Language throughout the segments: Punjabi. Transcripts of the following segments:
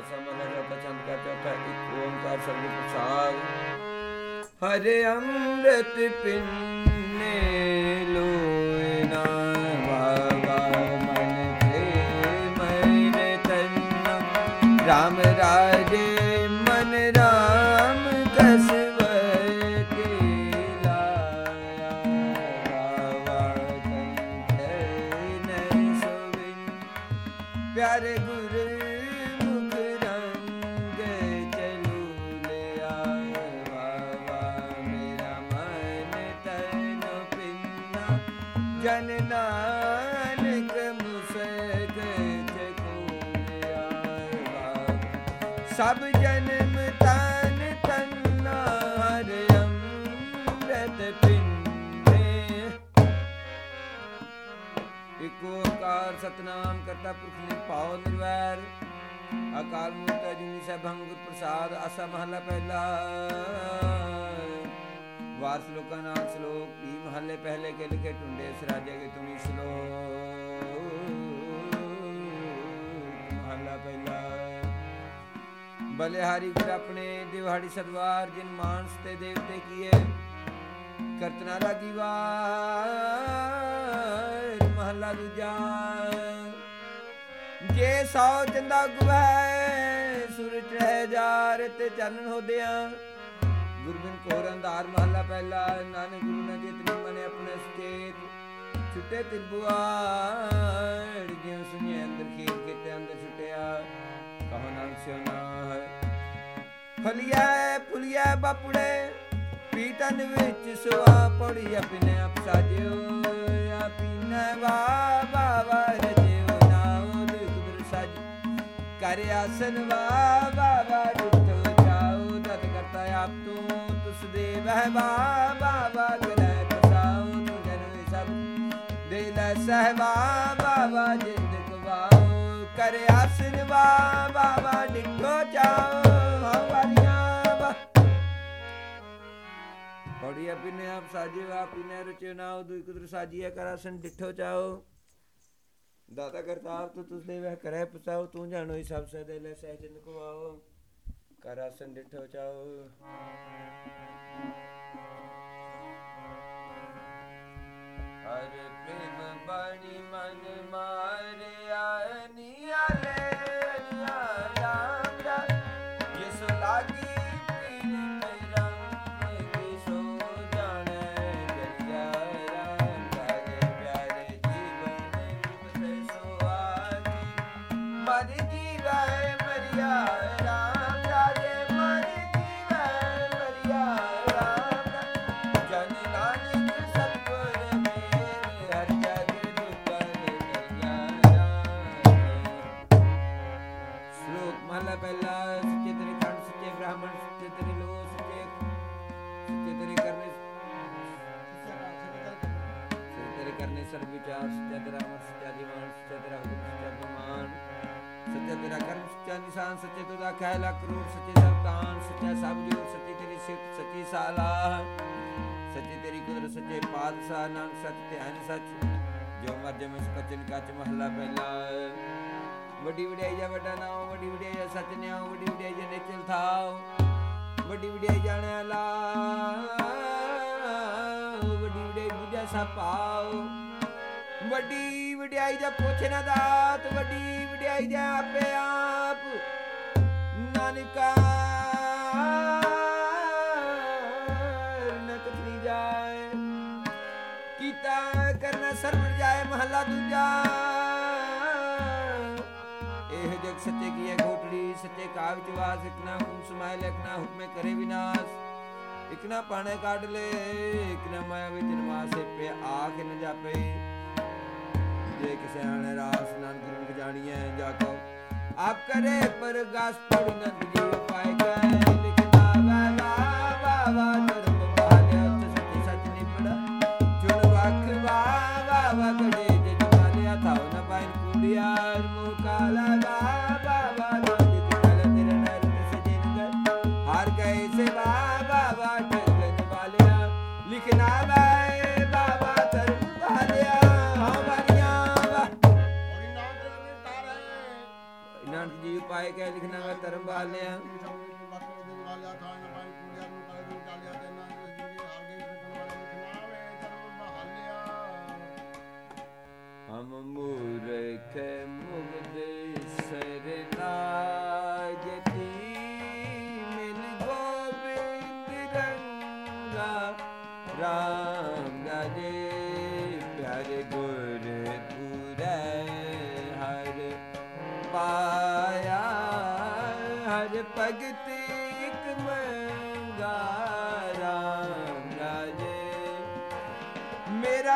ਅਸਮ ਲਗਾ ਚੰਦ ਕਾ ਚੌਥਾ ਇੱਕ ਓੰਕਾਰ ਸਬਦ ਪ੍ਰਸਾਦ। ਹਰੇ ਅੰਮ੍ਰਿਤ ਪਿੰਡ ਸਭ ਜਨਮ ਤਨ ਤਨ ਹਰ ਅੰਮ੍ਰਿਤ ਪਿੰਨੇ ਇਕ ਓੰਕਾਰ ਸਤਨਾਮ ਕਰਤਾ ਪੁਰਖ ਨਿਰਭਉ ਨਿਰਵੈਰ। ਅਕਾਲ ਮੂਰਤ ਅਜੂਨੀ ਸੈਭੰ ਪ੍ਰਸਾਦ, ਆਸਾ ਮਹਲਾ ਪਹਿਲਾ। ਵਾਰ ਸ਼ਲੋਕਾਂ ਨਾਲ ਸ਼ਲੋਕ, ਵੀ ਮਹੱਲੇ ਪਹਿਲੇ ਕੇ ਲਿਖੇ ਟੁੰਡੇ ਸਰਾਜੇ ਕੇ ਤੁਮੀ ਸ਼ਲੋਕ। ਮਹਲਾ ਪਹਿਲਾ। ਬਲਿਹਾਰੀ ਗੁਰ ਆਪਣੇ ਦਿਵਹਾੜੀ ਸਦਵਾਰ ਜਿਨ ਮਾਨਸ ਤੇ ਦੇਵਤੇ ਕੀਏ ਕਰਤਨਾ ਲਾਗੀ ਵਾਰ, ਮਹਲਾ ਦੂਜਾ। ਜੇ ਸੌ ਚੰਦਾ ਗੁਵੈ ਸੂਰਜ ਰਹਿ ਜਾਰ ਤੇ ਚਾਨਣ ਹੋਦਿਆਂ। ਗੁਰਬਿਨ ਕੋਰ ਅੰਧਾਰ ਮਹਲਾ ਪਹਿਲਾ, ਨਾਨਕ ਗੁਰੂ ਨੇ ਜਿਤਨੀ ਮਨੇ ਆਪਣੇ ਸਚੇਤ। ਛੁੱਟੇ ਤਿਰਬੁਆੜ ਜਿਉ ਸੁਨੇ ਅੰਦਰ ਖੀਰ ਕੀਤੇ ਅੰਦਰ ਛੁੱਟਿਆ। ਕਹੋ ਨਾਨਕ ਸਿਓ ਨਾ ਹੈ ਫਲਿਆ ਬਾਪੜੇ ਪੀਤਨ ਵਿੱਚ ਸੁਆ ਪੜੀ ਆਪਣੇ ਆਪ ਸਾਜਿਓ, ਆਪਿਨੇ ਵਾ ਬਾਵਾ ਰਜਿਓ ਨਾਉ ਦੇ ਸਾਜ ਕਰ ਆਸਨ ਵਾ ਬਾਵਾ ਜਾਉ ਤਤ ਕਰਤਾ ਆਪ ਤੂੰ, ਤੁਸ ਦੇ ਵਹਿ ਵਾ ਬਾਵਾ ਕਰੈ ਪਸਾਉ, ਤੂੰ ਜਨ ਸਭ। ਦੇ ਲੈ ਸਹਵਾ ਬਾਵਾ ਜਿੰਦ ਗਵਾਉ। ਕਰ ਆਸਨ ਵਾ ਬਾਵਾ ਡਿਠੋ ਜਾਉ ਹਵਾਰੀਆਂ ਪੜੀ ਅਪਿਨੇ ਆਪ ਸਾਜੇ ਵਾ ਅਪਿਨੇ ਰਚਿਓ ਨਾਉ ਦੁਇ ਕੁਦਰ ਸਾਜੀਐ ਕਰਾਸਨ ਡਿਠੋ ਚਾਓ। ਦਾਤਾ ਕਰਤਾਰ ਤੂੰ ਤੁਸ ਦੇ ਵਹਿ ਕਰੈ ਪਸਾਉ ਤੂੰ ਜਾਣੋ ਹੀ ਸਭ ਸੇ ਦੇ ਲੈ ਸਹਿਜਨ ਕਵਾਓ ਕਰਾਸਨ ਡਿਠੋ ਚਾਓ। ਹਰ ਪ੍ਰੇਮ ਬਾਣੀ ਮਨ ਸੱਚਾ ਤੇਰਾ ਕਰਮ ਸੱਚਾ ਨਿਸ਼ਾਨ ਸੱਚੇ ਤੁਦਾ ਖੈ ਲੱਖ ਕਰੋੜ ਸੱਚੇ ਸਰਤਾਨ ਸੱਚਾ ਸਭ ਜੀਵ ਸੱਚੀ ਤੇਰੀ ਸਿਫਤ, ਸੱਚੀ ਸਾਲਾਹ ਸੱਚੀ ਤੇਰੀ ਕੁਦਰਤ, ਸੱਚੇ ਪਾਤਸ਼ਾਹ, ਨਾਨਕ ਸੱਚ ਧਿਆਨ ਸੱਚ। ਜੋ ਮਰ ਜਮੇ ਬਚਨ ਕੱਚ ਮਹਲਾ ਪਹਿਲਾ। ਵੱਡੀ ਵਡਿਆਈ ਜਾ ਵੱਡਾ ਨਾਮ ਵੱਡੀ ਵਡਿਆਈ ਜਾ ਸੱਚ ਨਿਆਉ, ਵੱਡੀ ਵਡਿਆਈ ਜਾ ਨਿਚਲ ਥਾਉ। ਵੱਡੀ ਵਡਿਆਈ ਜਾਣਿਆ ਲਾ। ਵੱਡੀ ਵਡਿਆਈ ਬੁਝਾ ਸਾ ਪਾਉ ਵੱਡੀ ਵਡਿਆਈ ਜਾ ਪੁੱਛ ਨਾ ਦਾਤ, ਵੱਡੀ ਵਡਿਆਈ ਜਾ ਆਪੇ ਆਪ। ਨਾਨਕਾ, ਨਕਤ ਜਾਏ। ਕੀਤਾ ਕਰਨਾ ਸਰਵ ਜਾਏ, ਮਹੱਲਾ ਦੂਜਾ। ਇਹ ਜਗ ਸੱਚੇ ਕੀ ਹੈ ਘੋਟੜੀ ਸੱਚੇ ਕਾ ਵਿੱਚ ਵਾਸ। ਇਕਨਾ ਹੁਕਮ ਸਮਾਇ ਲਖਨਾ ਹੁਕਮੇ ਕਰੇ ਵਿਨਾਸ਼। ਇਕਨਾ ਪਾਣੇ ਕੱਢ ਲੈ ਇਕਨਾ ਮਾਇਆ ਵਿੱਚ ਨਿਵਾਸੇ ਪੇ ਆਖ ਨ ਜਾਪੇ। ਜੇ ਕਿਸੇ ਆਣੇ ਰਾਸ ਨਾਨਕ ਗੁਰੂ ਜਾਣੀਐ ਜਾ ਕੋ। ਆਪ ਕਰੇ ਪਰਗਾਸ ਪੜ ਨੰਦ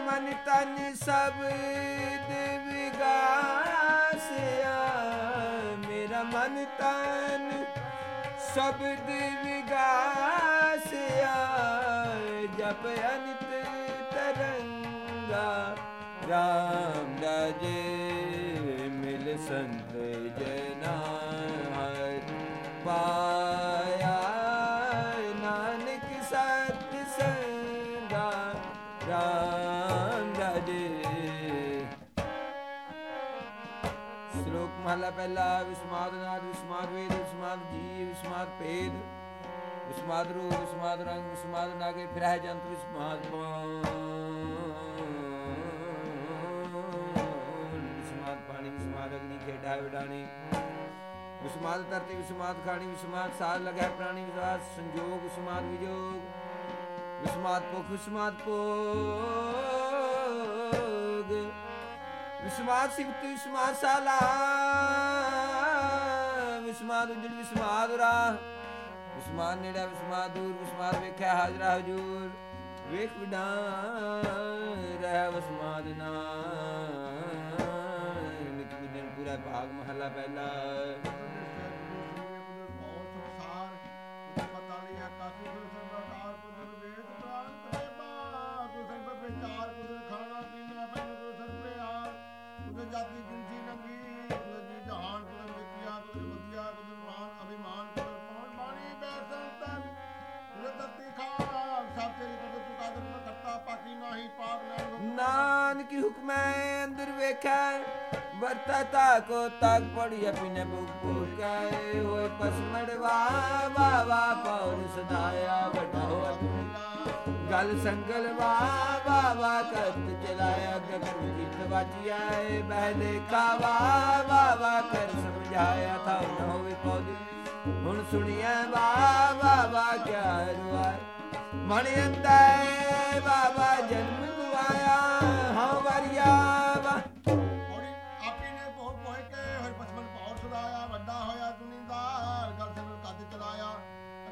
ਮਨ ਤਨ ਸਭ ਵਿਗਾਸਿਆ ਮੇਰਾ ਮਨ ਤਨ ਸ਼ਬਦ ਵਿਗਾਸਿਆ ਜਪ ਅਨਿਤ ਤਰੰਗਾ, ਰਾਮ ਰਾਜੇ ਮਿਲ ਸੰਤ ਜਨਾ ਪਹਿਲਾ ਵਿਸਮਾਦ ਨਾਦ ਵਿਸਮਾਦ ਵੇਦ, ਵਿਸਮਾਦ ਜੀ ਵਿਸਮਾਦ ਭੇਦ, ਵਿਸਮਾਦ ਰੂਪ, ਵਿਸਮਾਦ ਰੰਗ, ਵਿਸਮਾਦ ਨਾਗੇ ਫਿਰਹਿ ਜੰਤ ਵਿਸਮਾਦ ਵਿਸਮਾਦ ਪਾਣੀ, ਵਿਸਮਾਦ ਅਗਨੀ, ਖੇਡਾ ਵਿਡਾਣੀ। ਵਿਸਮਾਦ ਧਰਤੀ, ਵਿਸਮਾਦ ਖਾਣੀ, ਵਿਸਮਾਦ ਸਾਧ ਲਗੈ ਪ੍ਰਾਣੀ ਵਿਸਾਦ ਸੰਜੋਗ, ਵਿਸਮਾਦ ਵਿਜੋਗ। ਵਿਸਮਾਦ ਪੁਖ ਵਿਸਮਾਦ ਭੋਗ। ਵਿਸਮਾਦ ਸਿਫਤ ਵਿਸਮਾਦ ਸਾਲਾ। ਵਿਸਮਾਦ ਉਜੜ ਵਿਸਮਾਦ ਰਾਹ। ਵਿਸਮਾਦ ਨੇੜਾ ਵਿਸਮਾਦ ਦੂਰ, ਵਿਸਮਾਦ ਵੇਖਿਆ ਹਾਜ਼ਰਾ ਹਜੂਰ। ਵੇਖ ਵਿਡਾਂ ਰਹਿ ਵਿਸਮਾਦ ਨਾ ਨਿਤ ਦਿਨ ਪੂਰਾ ਭਾਗ ਮਹਲਾ ਪਹਿਲਾ। ਨਾਨਕ ਹੁਕਮੈ ਅੰਦਰ ਵੇਖੈ ਵਰਤਾ ਤਾ ਕੋ ਤਕ ਪੜੀ ਅਪਿਨੇ ਬੁਕ ਕਾਏ ਹੋਏ ਪਸਮੜਵਾ ਵਾ ਵਾ ਸਦਾਇਆ ਵੱਡਾ ਹੋਆ ਗਲ ਸੰਗਲ ਵਾ ਵਾ ਕਰਤ ਚਲਾਇਆ, ਗਗਨ ਕੀਤ ਵਾਜਿਆ ਏ। ਬਹਿ ਦੇਖਾ ਵਾ ਕਰ ਸਮਝਾਇਆ ਥਾ ਨ ਹੋਵੇ ਪੌਦੀ। ਹੁਣ ਸੁਣਿਆ ਵਾ ਵਾ ਵਾ, ਕਿਆ ਰੁਆ ਮਣ ਅੰਦੈ ਬਾਬਾ ਜਨਮ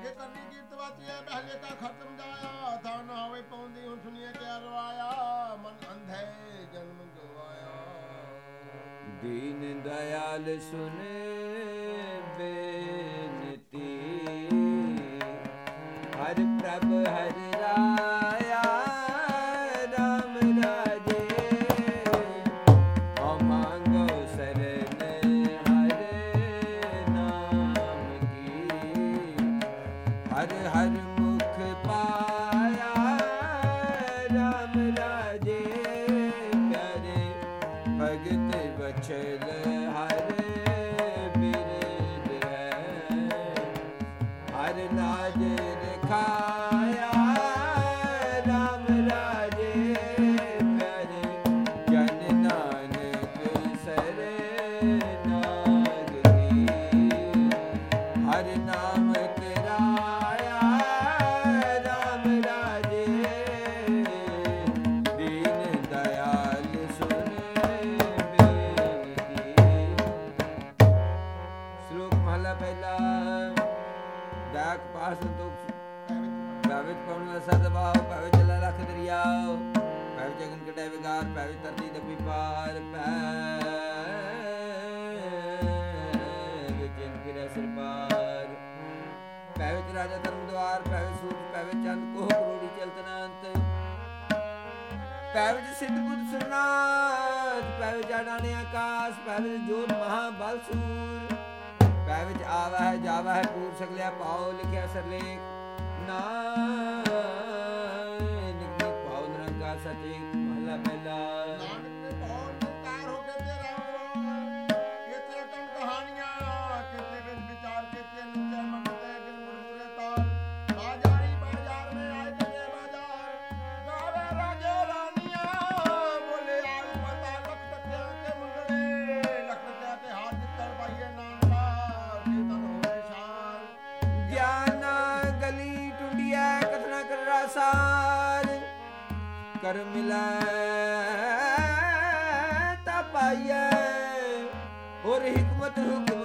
ਅੱਗੇ ਕਰਨੀ ਕੀਰਤ ਵਾਚੀਏ ਪਹਿਲੇ ਕਾ ਖਤਮ ਜਾਇਆ। ਥਾ ਹੋਵੇ ਪੌਂਦੀ, ਹੁਣ ਸੁਣੀਏ ਕਿਆ ਰਵਾਇਆ। ਮਨ ਅੰਧੇ, ਜਨਮ ਗਵਾਇਆ। ਦੀਨ ਦਇਆਲ ਸੁਨੇ, ਬੇਨਤੀ। ਹਰ ਪ੍ਰਭ ਹਰ ਰਾਮ। ਭਾਵੇਂ ਚ ਸਿੱਧ ਬੁੱਧ ਸਰਨਾਥ ਭਾਵੇਂ ਜਾਣਾਨੇ ਆਕਾਸ਼ ਜੋਤ ਮਹਾ ਬਲ ਸੂਰ। ਪੈ ਵਿੱਚ ਆਵਾ ਹੈ ਜਾਵਾ ਹੈ ਪੂਰ ਸਕਲਿਆ ਪਾਉ ਲਿਖਿਆ ਸਰਲੇਖ। ਨਾਨਕ ਨੇ ਪਾਉ ਨਰੰਗਾ ਸਚੇ, ਮਹਲਾ ਪਹਿਲਾ। ਕਰ ਮਿਲੈ ਤਾ ਪਾਈਐ ਔਰ ਹਕਮਤ ਹੁਕਮ